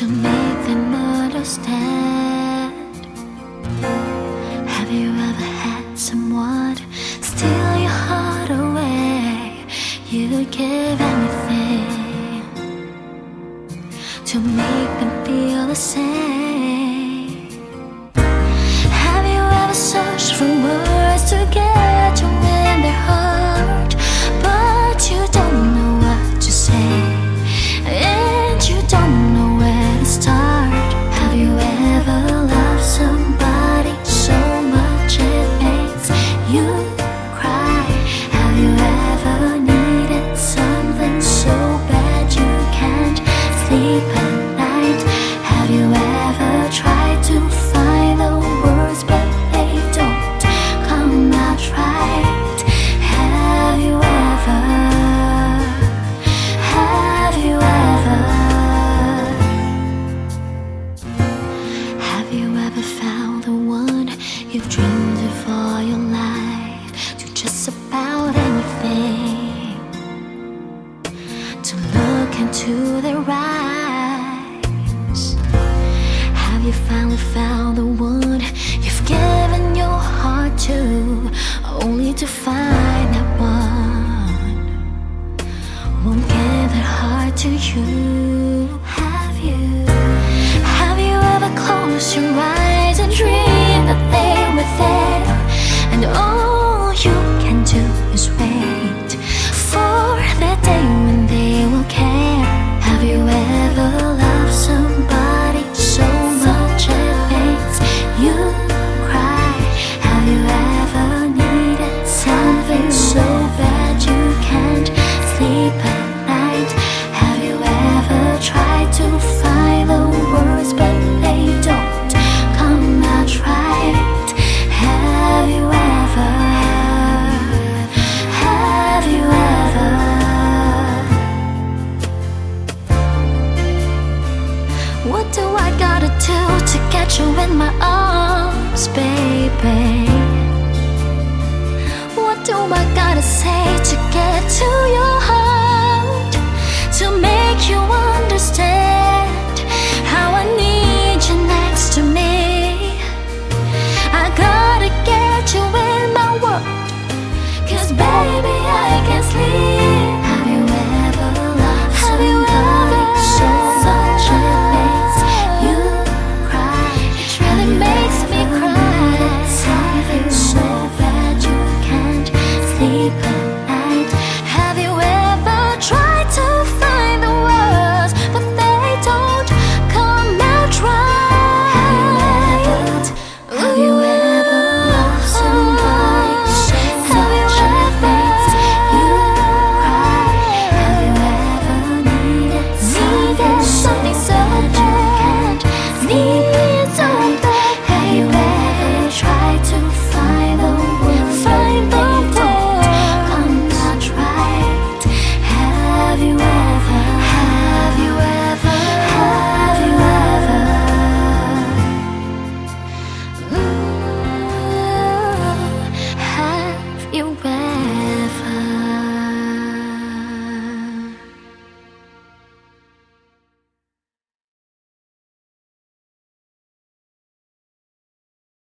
to make them understand. Have you ever had someone steal your heart away? You give anything to make them feel the same. Have you ever searched for words to get? Have you ever found the one you've dreamed of all your life? To just about anything. To look into their eyes. Have you finally found the one you've given your heart to? Only to find that one won't give their heart to you. Have you? Have you ever closed your eyes and dreamed What do I gotta do to get you in my arms, baby?